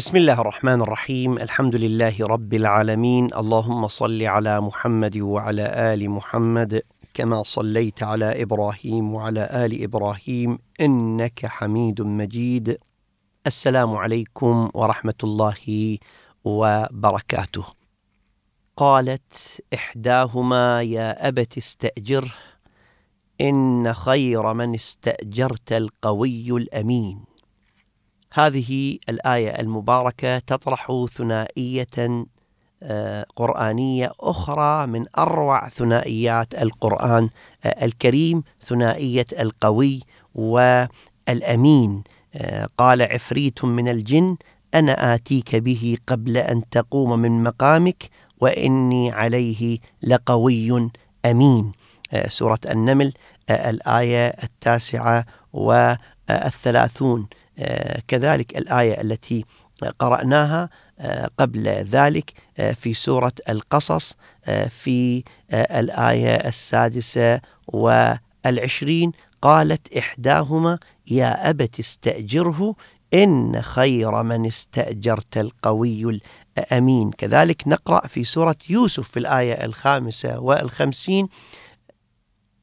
بسم الله الرحمن الرحيم. الحمد لله رب العالمين. اللهم صل على محمد وعلى آل محمد كما صليت على إبراهيم وعلى آل إبراهيم إنك حميد مجيد. السلام عليكم ورحمة الله وبركاته. قالت إحداهما يا أبت استاجره إن خير من استأجرت القوي الأمين. هذه الآية المباركة تطرح ثنائية قرآنية أخرى من أروع ثنائيات القرآن الكريم ثنائية القوي والأمين. قال عفريت من الجن أنا آتيك به قبل أن تقوم من مقامك وإني عليه لقوي أمين. سورة النمل الآية التاسعة والثلاثون. كذلك الآية التي قرأناها قبل ذلك في سورة القصص في الآية السادسة والعشرين قالت إحداهما يا أبت استأجره إن خير من استأجرت القوي الأمين. كذلك نقرأ في سورة يوسف في الآية الخامسة والخمسين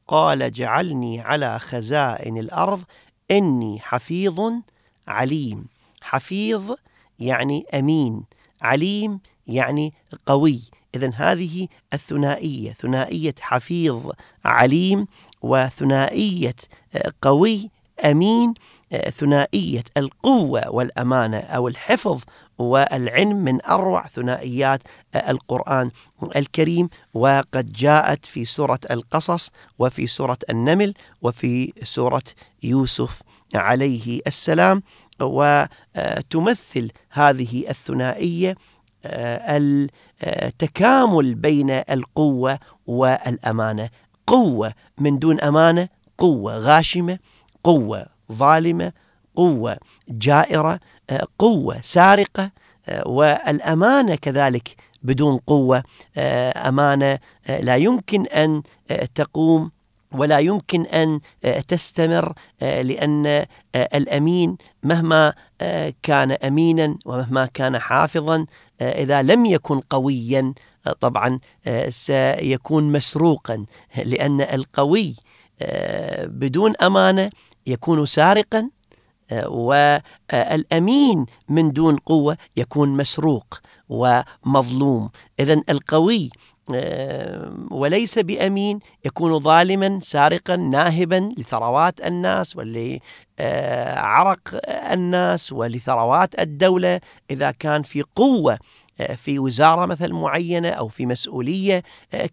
قال جعلني على خزائن الأرض إني حفيظ عليم. حفيظ يعني أمين عليم يعني قوي. إذا هذه الثنائية ثنائية حفيظ عليم وثنائية قوي أمين ثنائية القوة والأمانة أو الحفظ والعلم من أروع ثنائيات القرآن الكريم. وقد جاءت في سورة القصص وفي سورة النمل وفي سورة يوسف عليه السلام وتمثل هذه الثنائية التكامل بين القوة والأمانة. قوة من دون أمانة قوة غاشمة قوة ظالمة قوة جائرة قوة سارقة والأمانة كذلك بدون قوة أمانة لا يمكن أن تقوم ولا يمكن أن تستمر لأن الأمين مهما كان أمينا ومهما كان حافظا إذا لم يكن قويا طبعا سيكون مسروقا لأن القوي بدون أمانة يكون سارقا والأمين من دون قوة يكون مسروق ومظلوم. إذا القوي وليس بأمين يكون ظالما سارقا ناهبا لثروات الناس ولعرق الناس ولثروات الدولة. إذا كان في قوة في وزارة مثل معينة أو في مسؤولية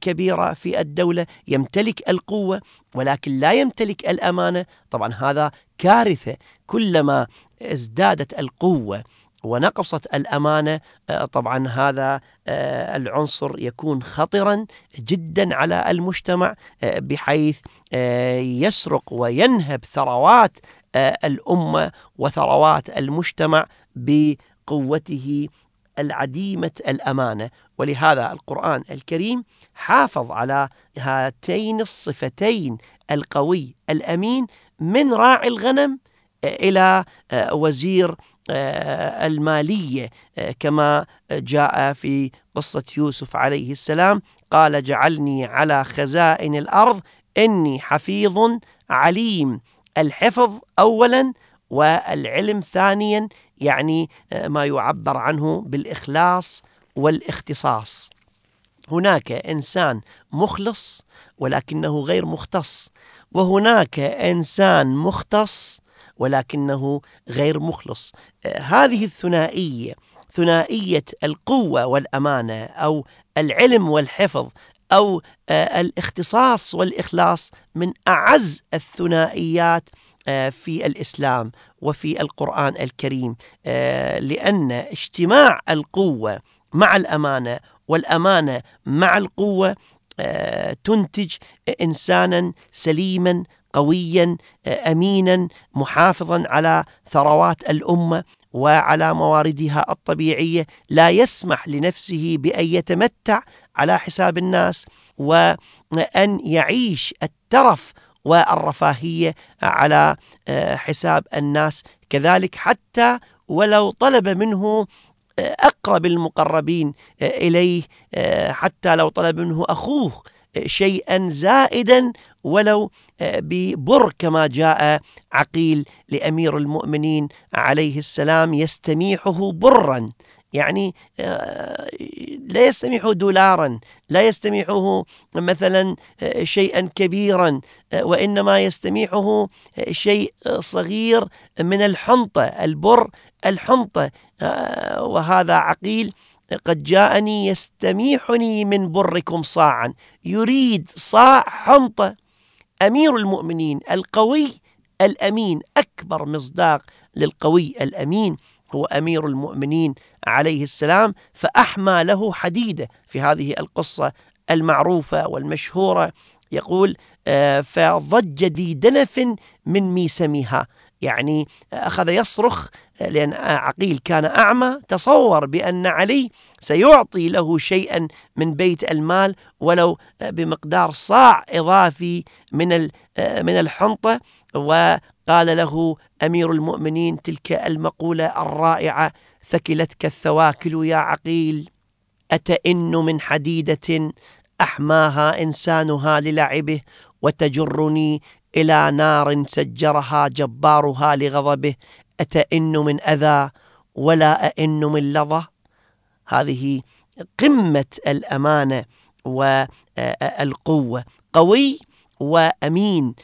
كبيرة في الدولة يمتلك القوة ولكن لا يمتلك الأمانة طبعا هذا كارثة. كلما ازدادت القوة ونقصت الأمانة طبعا هذا العنصر يكون خطرا جدا على المجتمع بحيث يسرق وينهب ثروات الأمة وثروات المجتمع بقوته العديمة الأمانة. ولهذا القرآن الكريم حافظ على هاتين الصفتين القوي الأمين من راعي الغنم إلى وزير المالية كما جاء في قصة يوسف عليه السلام قال جعلني على خزائن الأرض إني حفيظ عليم. الحفظ أولا والعلم ثانيا يعني ما يعبر عنه بالإخلاص والإختصاص. هناك إنسان مخلص ولكنه غير مختص وهناك إنسان مختص ولكنه غير مخلص. هذه الثنائية ثنائية القوة والأمانة أو العلم والحفظ أو الاختصاص والإخلاص من أعز الثنائيات في الإسلام وفي القرآن الكريم. لأن اجتماع القوة مع الأمانة والأمانة مع القوة تنتج إنسانا سليما قويا امينا محافظا على ثروات الأمة وعلى مواردها الطبيعية لا يسمح لنفسه بأن يتمتع على حساب الناس وأن يعيش الترف والرفاهية على حساب الناس. كذلك حتى ولو طلب منه أقرب المقربين إليه حتى لو طلب منه أخوه شيئا زائدا ولو ببر كما جاء عقيل لأمير المؤمنين عليه السلام يستميحه برا. يعني لا يستميحه دولارا لا يستميحه مثلا شيئا كبيرا وإنما يستميحه شيء صغير من الحنطة البر الحنطة. وهذا عقيل قد جاءني يستميحني من بركم صاعا. يريد صاع حنطة. أمير المؤمنين القوي الأمين أكبر مصداق للقوي الأمين هو أمير المؤمنين عليه السلام فأحمى له حديدة في هذه القصة المعروفة والمشهورة. يقول فضج ذي دنف من ميسمها. يعني أخذ يصرخ لأن عقيل كان أعمى تصور بأن علي سيعطي له شيئا من بيت المال ولو بمقدار صاع إضافي من من الحنطة. وقال له أمير المؤمنين تلك المقولة الرائعة ثكلتك الثواكل يا عقيل أتئن من حديدة أحماها إنسانها للعبه وتجرني إلى نار سجرها جبارها لغضبه أتئن من أذى ولا أئن من لظى. هذه قمة الأمانة والقوة قوي وأمين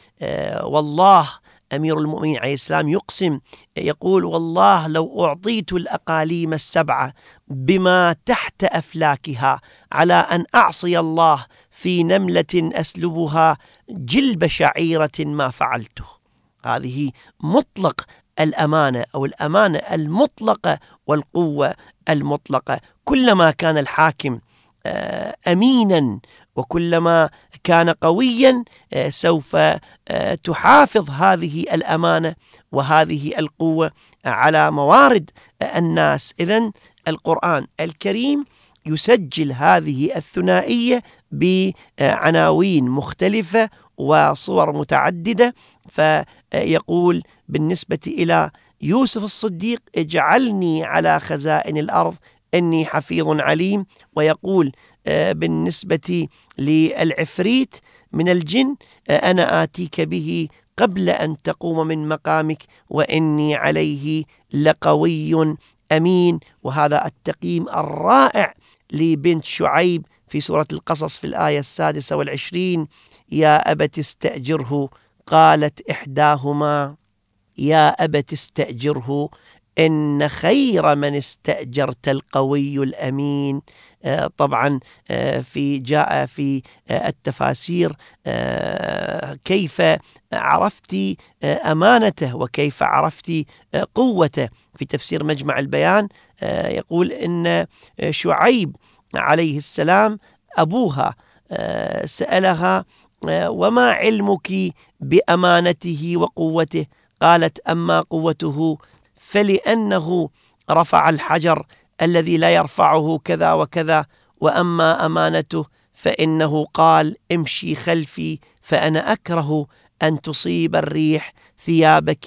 والله أمير المؤمنين عليه السلام يقسم يقول والله لو أعطيت الأقاليم السبعة بما تحت أفلاكها على أن أعصي الله في نملة أسلبها جلب شعيرة ما فعلته. هذه مطلق الأمانة أو الأمانة المطلقة والقوة المطلقة. كلما كان الحاكم أمينا وكلما كان قويا سوف تحافظ هذه الأمانة وهذه القوة على موارد الناس. إذا القرآن الكريم يسجل هذه الثنائية بعناوين مختلفة وصور متعددة فيقول بالنسبة إلى يوسف الصديق اجعلني على خزائن الأرض إني حفيظ عليم. ويقول بالنسبة للعفريت من الجن أنا آتيك به قبل أن تقوم من مقامك وإني عليه لقوي أمين. وهذا التقييم الرائع لبنت شعيب في سورة القصص في الآية السادسة والعشرين يا أبت استأجره قالت إحداهما يا أبت استأجره إن خير من استأجرت القوي الأمين. آه، طبعا آه، في جاء في آه، التفاسير كيف عرفت أمانته وكيف عرفت قوته. في تفسير مجمع البيان يقول إن شعيب عليه السلام أبوها سألها وما علمك بأمانته وقوته؟ قالت أما قوته فلأنه رفع الحجر الذي لا يرفعه كذا وكذا وأما أمانته فإنه قال امشي خلفي فأنا أكره أن تصيب الريح ثيابك.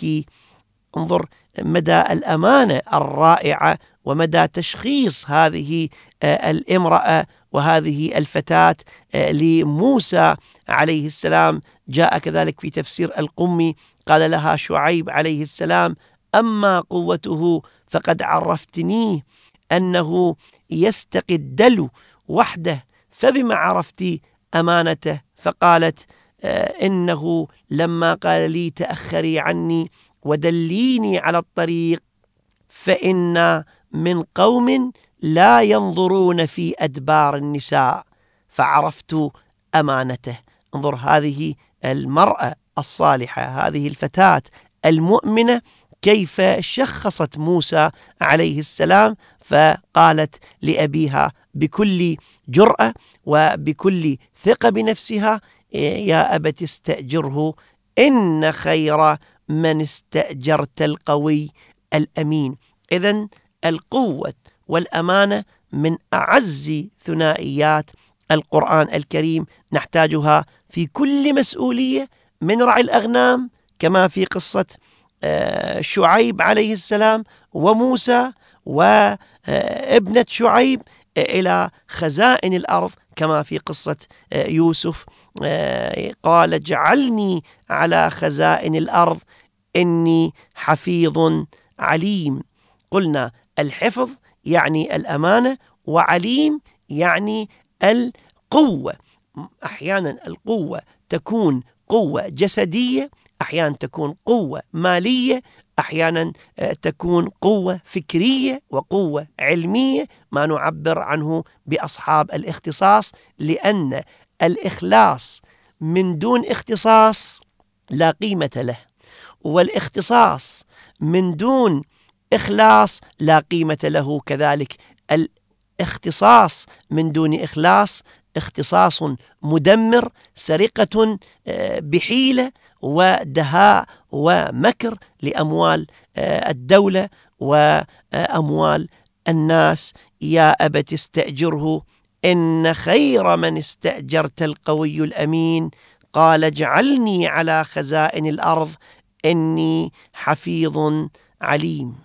انظر مدى الأمانة الرائعة ومدى تشخيص هذه آه، الامرأة وهذه الفتاة آه، لموسى عليه السلام. جاء كذلك في تفسير القمي قال لها شعيب عليه السلام أما قوته فقد عرفتنيه أنه يستقي الدلو وحده فبما عرفت أمانته؟ فقالت آه، إنه لما قال لي تأخري عني ودليني على الطريق فإن من قوم لا ينظرون في أدبار النساء فعرفت أمانته. انظر هذه المرأة الصالحة هذه الفتاة المؤمنة كيف شخصت موسى عليه السلام؟ فقالت لأبيها بكل جرأة وبكل ثقة بنفسها يا أبت استأجره إن خير من استأجرت القوي الأمين. إذا القوة والأمانة من أعز ثنائيات القرآن الكريم. نحتاجها في كل مسؤولية من رعي الأغنام كما في قصة آه، شعيب عليه السلام وموسى وابنة شعيب إلى خزائن الأرض كما في قصة آه، يوسف آه، قال اجعلني على خزائن الأرض إني حفيظ عليم. قلنا الحفظ يعني الأمانة وعليم يعني القوة. أحيانا القوة تكون قوة جسدية أحيانا تكون قوة مالية أحيانا آه، تكون قوة فكرية وقوة علمية. ما نعبر عنه بأصحاب الاختصاص لأن الإخلاص من دون اختصاص لا قيمة له والاختصاص من دون إخلاص لا قيمة له كذلك الاختصاص من دون إخلاص اختصاص مدمر سرقة آه، بحيلة ودهاء ومكر لأموال آه، الدولة وأموال الناس. يا أبت استأجره إن خير من استأجرت القوي الأمين. قال اجعلني على خزائن الأرض إني حفيظ عليم.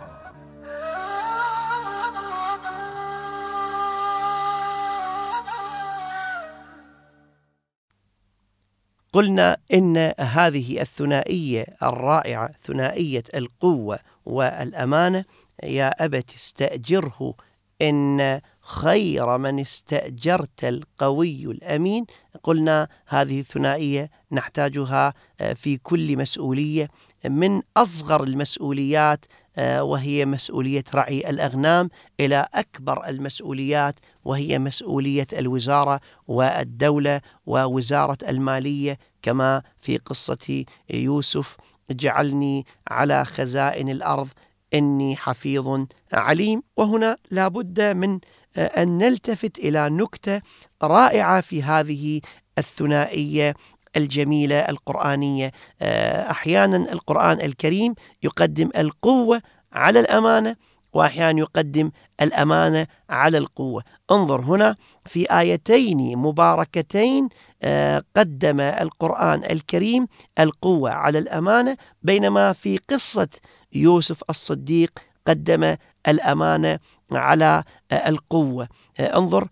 قلنا إن هذه الثنائية الرائعة ثنائية القوة والأمانة يا أبت استأجره إن خير من استأجرت القوي الأمين. قلنا هذه الثنائية نحتاجها في كل مسؤولية. من أصغر المسؤوليات آه، وهي مسؤولية رعي الأغنام إلى أكبر المسؤوليات وهي مسؤولية الوزارة والدولة ووزارة المالية كما في قصة يوسف جعلني على خزائن الأرض إني حفيظ عليم. وهنا لابد من آه، أن نلتفت إلى نكتة رائعة في هذه الثنائية الجميلة القرآنية. آه، أحيانا القرآن الكريم يقدم القوة على الأمانة وأحيانا يقدم الأمانة على القوة. انظر هنا في آيتين مباركتين آه، قدم القرآن الكريم القوة على الأمانة بينما في قصة يوسف الصديق قدم الأمانة على آه، القوة. انظر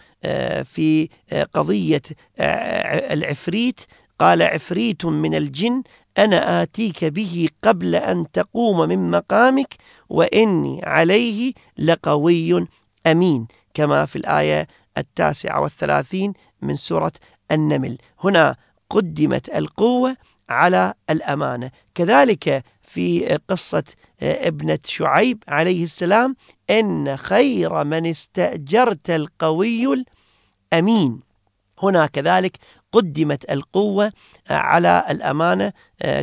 في قضية العفريت قال عفريت من الجن أنا آتيك به قبل أن تقوم من مقامك وإني عليه لقوي أمين كما في الآية التاسعة والثلاثين من سورة النمل. هنا قدمت القوة على الأمانة. كذلك في قصة ابنة شعيب عليه السلام إن خير من استأجرت القوي الأمين. هنا كذلك قدمت القوة على الأمانة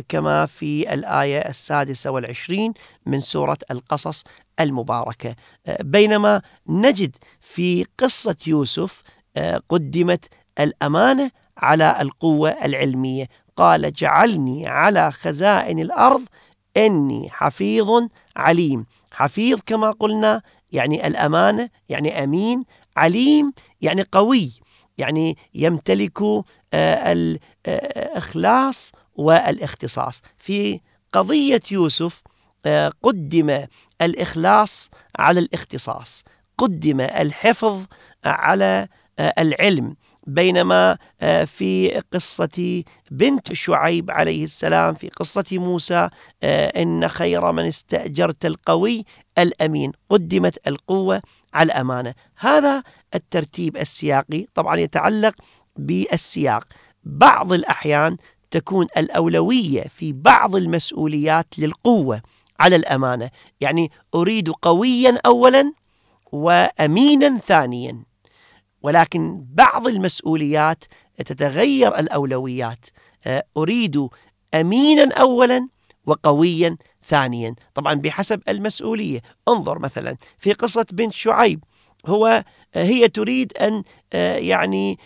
كما في الآية السادسة والعشرين من سورة القصص المباركة. بينما نجد في قصة يوسف قدمت الأمانة على القوة العلمية. قال جعلني على خزائن الأرض إني حفيظ عليم. حفيظ كما قلنا يعني الأمانة يعني أمين عليم يعني قوي. يعني يمتلك آه، الإخلاص والاختصاص. في قضية يوسف آه، قدم الإخلاص على الاختصاص قدم الحفظ على آه، العلم. بينما آه، في قصة بنت شعيب عليه السلام في قصة موسى آه، إن خير من استأجرت القوي الأمين قدمت القوة على الأمانة. هذا الترتيب السياقي طبعا يتعلق بالسياق. بعض الأحيان تكون الأولوية في بعض المسؤوليات للقوة على الأمانة. يعني أريد قويا أولا وأمينا ثانيا. ولكن بعض المسؤوليات تتغير الأولويات. آه، أريد أمينا أولا وقويا ثانيا. طبعا بحسب المسؤولية. انظر مثلا في قصة بنت شعيب. هو آه، هي تريد أن آه، يعني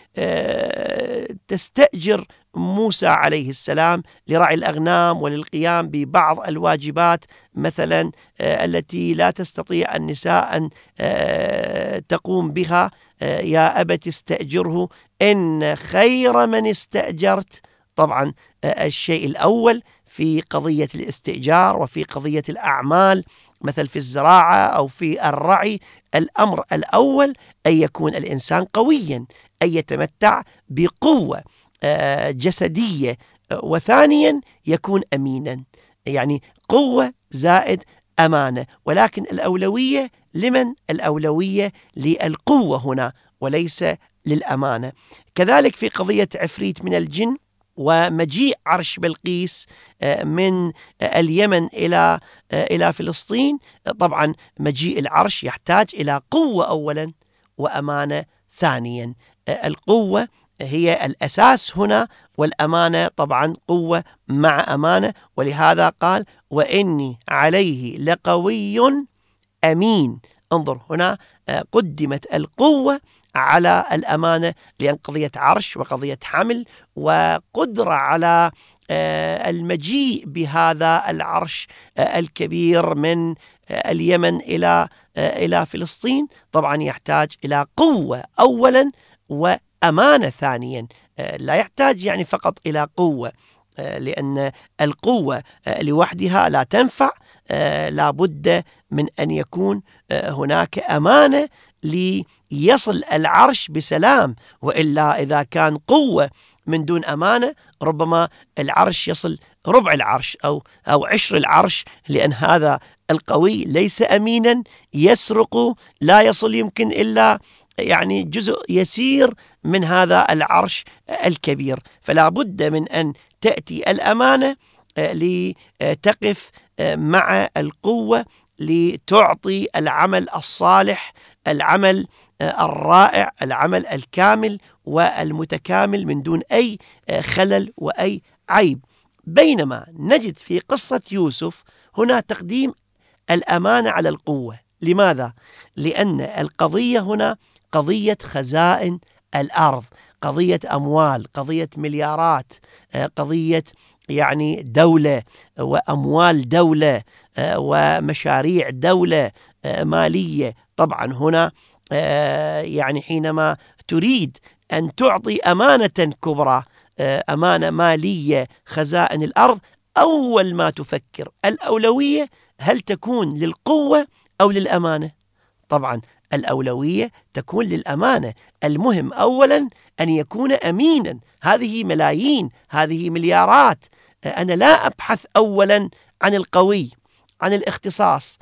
تستأجر موسى عليه السلام لرعي الأغنام وللقيام ببعض الواجبات مثلا آه، التي لا تستطيع النساء أن آه، تقوم بها. آه، يا أبت استأجره إن خير من استأجرت. طبعا الشيء الأول في قضية الاستئجار وفي قضية الأعمال مثل في الزراعة أو في الرعي. الأمر الأول أن يكون الإنسان قويا أن يتمتع بقوة. جسدية. آه، وثانيا يكون أمينا. يعني قوة زائد أمانة. ولكن الأولوية لمن؟ الأولوية؟ للقوة هنا وليس للأمانة. كذلك في قضية عفريت من الجن ومجيء عرش بلقيس آه، من اليمن إلى إلى فلسطين. طبعا مجيء العرش يحتاج إلى قوة أولا وأمانة ثانيا. القوة هي الأساس هنا والأمانة طبعا قوة مع أمانة. ولهذا قال وإني عليه لقوي أمين. انظر هنا آه، قدمت القوة على الأمانة لأن قضية عرش وقضية حمل وقدرة على آه، المجيء بهذا العرش آه، الكبير من اليمن إلى إلى فلسطين. طبعا يحتاج إلى قوة أولا أمانة ثانيا آه، لا يحتاج يعني فقط إلى قوة آه، لأن القوة آه، لوحدها لا تنفع لا بد من أن يكون هناك أمانة ليصل العرش بسلام وإلا إذا كان قوة من دون أمانة ربما العرش يصل ربع العرش أو, أو عشر العرش لأن هذا القوي ليس أمينا يسرق لا يصل يمكن إلا يعني جزء يسير من هذا العرش الكبير. فلا بد من أن تأتي الأمانة آه، لتقف آه، مع القوة لتعطي العمل الصالح العمل آه، الرائع العمل الكامل والمتكامل من دون أي خلل وأي عيب. بينما نجد في قصة يوسف هنا تقديم الأمانة على القوة. لماذا؟ لأن القضية هنا قضية خزائن الأرض قضية أموال قضية مليارات آه، قضية يعني دولة وأموال دولة آه، ومشاريع دولة آه، مالية. طبعا هنا يعني حينما تريد أن تعطي أمانة كبرى أمانة مالية خزائن الأرض أول ما تفكر الأولوية هل تكون للقوة أو للأمانة؟ طبعا الأولوية تكون للأمانة. المهم أولا أن يكون أمينا. هذه ملايين هذه مليارات. أنا لا أبحث أولا عن القوي عن الاختصاص.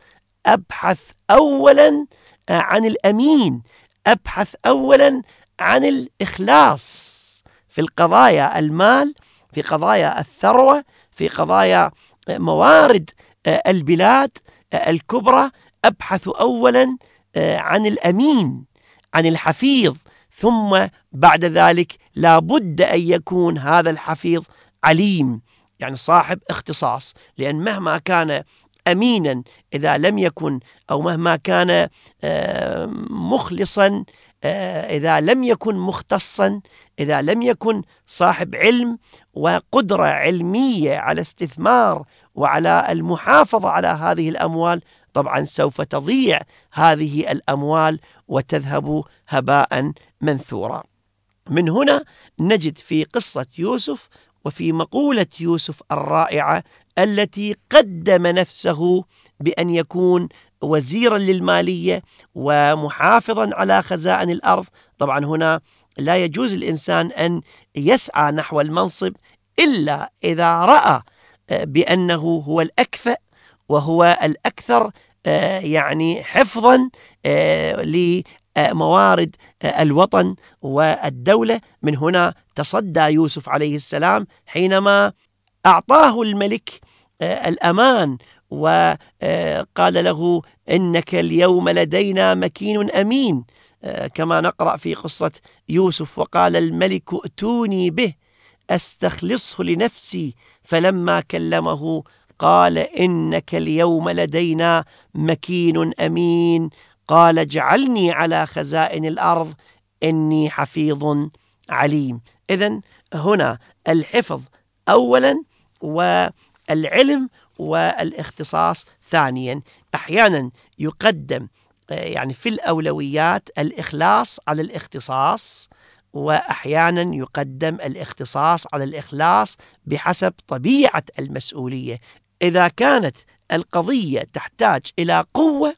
أبحث أولا عن الأمين. أبحث أولا عن الإخلاص في القضايا المال في قضايا الثروة في قضايا موارد البلاد الكبرى. أبحث أولا عن الأمين عن الحفيظ. ثم بعد ذلك لا بد أن يكون هذا الحفيظ عليم يعني صاحب اختصاص. لأن مهما كان أمينا إذا لم يكن أو مهما كان مخلصا إذا لم يكن مختصا إذا لم يكن صاحب علم وقدرة علمية على استثمار وعلى المحافظة على هذه الأموال طبعا سوف تضيع هذه الأموال وتذهب هباء منثورا. من هنا نجد في قصة يوسف وفي مقولة يوسف الرائعة التي قدم نفسه بأن يكون وزيرا للمالية ومحافظا على خزائن الأرض. طبعا هنا لا يجوز الإنسان أن يسعى نحو المنصب إلا إذا رأى بأنه هو الأكفأ وهو الأكثر آه، يعني حفظا آه، لموارد آه، الوطن والدولة. من هنا تصدى يوسف عليه السلام حينما أعطاه الملك الأمان وقال له إنك اليوم لدينا مكين أمين كما نقرأ في قصة يوسف. وقال الملك ائتوني به أستخلصه لنفسي. فلما كلمه قال إنك اليوم لدينا مكين أمين. قال اجعلني على خزائن الأرض إني حفيظ عليم. إذا هنا الحفظ أولا والعلم والاختصاص ثانيا. أحيانا يقدم يعني في الأولويات الإخلاص على الاختصاص وأحيانا يقدم الاختصاص على الإخلاص بحسب طبيعة المسؤولية. إذا كانت القضية تحتاج إلى قوة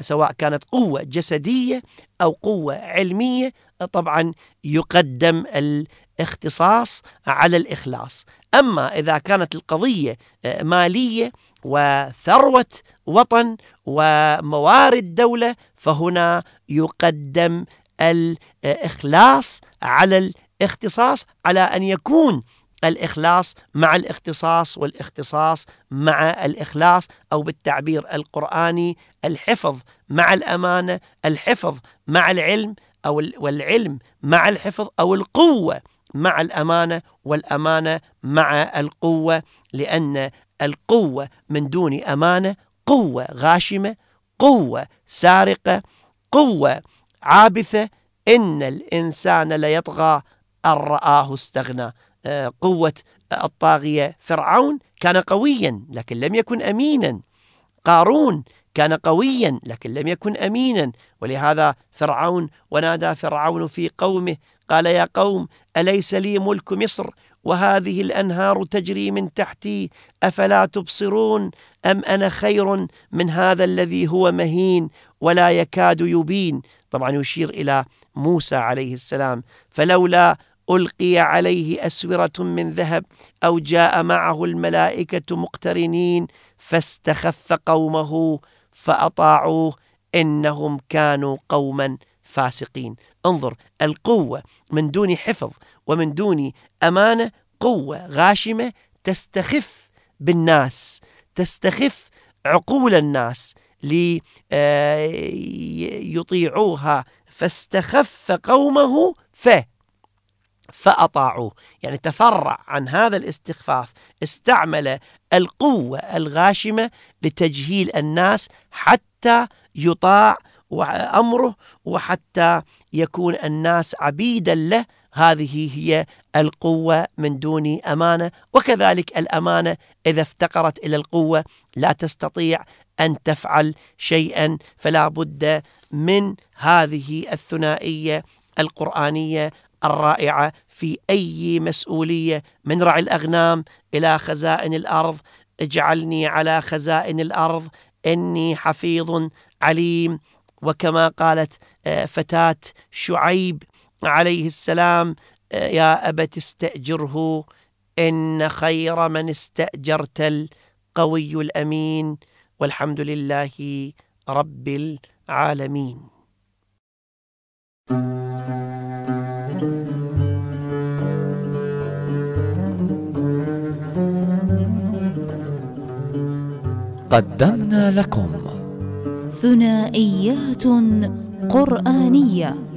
سواء كانت قوة جسدية أو قوة علمية طبعا يقدم الاختصاص على الإخلاص. أما إذا كانت القضية مالية وثروة وطن وموارد دولة فهنا يقدم الإخلاص على الاختصاص على أن يكون الإخلاص مع الاختصاص والاختصاص مع الإخلاص أو بالتعبير القرآني الحفظ مع الأمانة الحفظ مع العلم أو والعلم مع الحفظ أو القوة مع الأمانة والأمانة مع القوة لأن القوة من دون أمانة قوة غاشمة قوة سارقة قوة عابثة. إن الإنسان ليطغى أن رآه استغنى. قوة الطاغية. فرعون كان قويا لكن لم يكن أمينا. قارون كان قويا لكن لم يكن أمينا. ولهذا فرعون ونادى فرعون في قومه قال يا قوم أليس لي ملك مصر؟ وهذه الأنهار تجري من تحتي أفلا تبصرون؟ أم أنا خير من هذا الذي هو مهين ولا يكاد يبين؟ طبعا يشير إلى موسى عليه السلام. فلولا ألقي عليه أسورة من ذهب أو جاء معه الملائكة مقترنين فاستخف قومه فأطاعوه إنهم كانوا قوما فاسقين. انظر القوة من دون حفظ ومن دون أمانة قوة غاشمة تستخف بالناس تستخف عقول الناس ليطيعوها فاستخف قومه ف فأطاعوه. يعني تفرع عن هذا الاستخفاف استعمل القوة الغاشمة لتجهيل الناس حتى يطاع أمره وحتى يكون الناس عبيدا له. هذه هي القوة من دون أمانة. وكذلك الأمانة إذا افتقرت إلى القوة لا تستطيع أن تفعل شيئا. فلا بد من هذه الثنائية القرآنية الرائعة في أي مسؤولية من رعي الأغنام إلى خزائن الأرض. اجعلني على خزائن الأرض. إني حفيظ عليم. وكما قالت آه، فتاة شعيب عليه السلام آه، يا أبت استأجره. إن خير من استأجرت القوي الأمين. والحمد لله رب العالمين. قدمنا لكم. ثنائيات قرآنية.